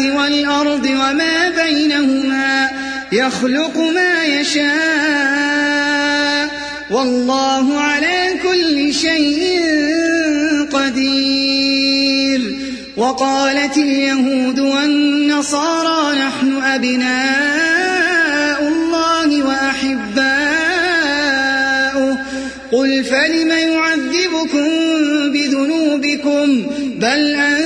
والأرض وما بينهما يخلق ما يشاء والله على كل شيء قدير وقالت اليهود والنصارى نحن أبناء الله وأحباؤه قل فلم يعذبكم بذنوبكم بل أنتم